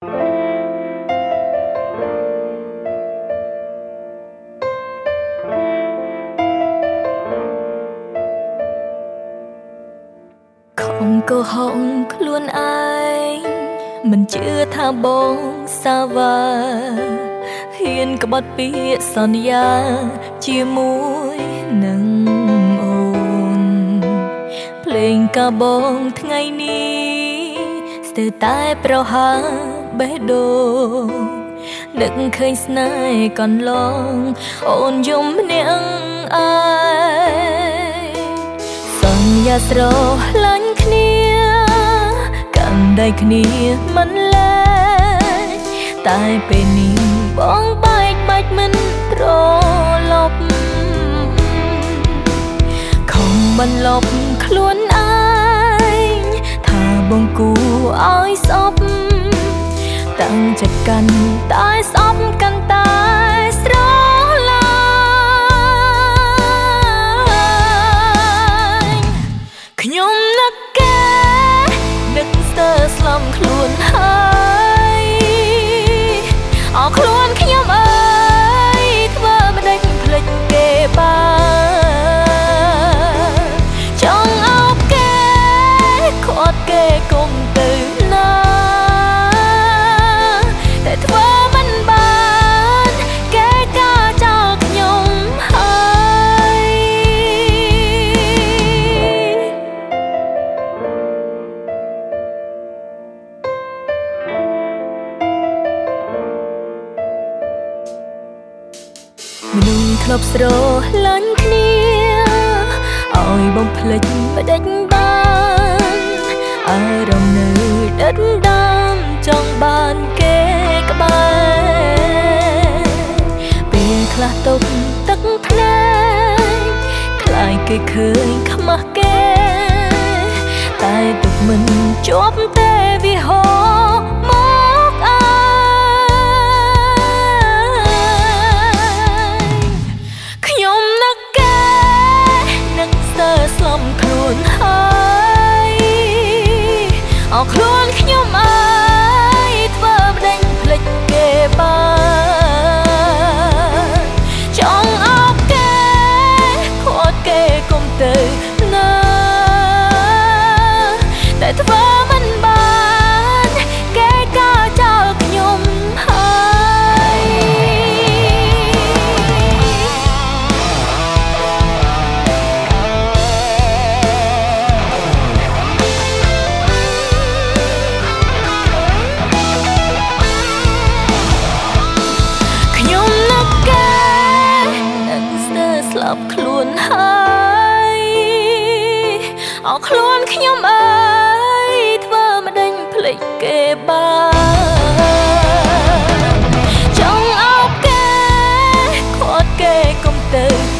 ខំកុហកខ្លួនឯងមិនជឿថាបងសាវ៉ាហ៊ានក្បត់ពាក្យសន្យា ជាមួយនឹងអូនភ្លេងកាបងថ្ងៃនេះស្ទើរតែប្រហើ បេះដូងនឹកឃើញស្នេហ៍កន្លងអូនយំម្នាក់ឯងសន្យាស្រឡាញ់គ្នាកាន់ដៃគ្នាមិនលែងតែពេលនេះបងបែកបាច់មិនត្រឡប់ខំបន្លប់ខ្លួនឯងថាបងគូឲ្យស្អប់ តាំងចិត្តកាន់តែស្អប់កាន់តែស្រឡាញ់ខ្ញុំនឹកគេនឹកស្ទើរស្លំខ្លួនហើយអរខ្លួនខ្ញុំអើយធ្វើមិនដេចភ្លេចគេបានចង់អោបគេខាត់គេគុំ មនុស្សធ្លាប់ស្រឡាញ់គ្នាឲ្យបំភ្លេចបដិញបានអារម្មណ៍នៅដិតដាមចង់បានគេក្បែរពេលខ្លះទុកទឹកភ្នែកខ្លាយគេឃើញខ្មាស់គេ តែទុកមិនជាប់ទេ ត់គេគុំទៅណាតែធ្វើមិនបានគេកាចោលខ្ញុំហើយខ្ញុំនឹកគេនឹងស្ទើរស្លាប់ខ្លួនហើយ អស់ខ្លួនខ្ញុំអើយធ្វើមិនដេញភ្លេចគេបានចង់អោបគេខាត់គេកុំទៅ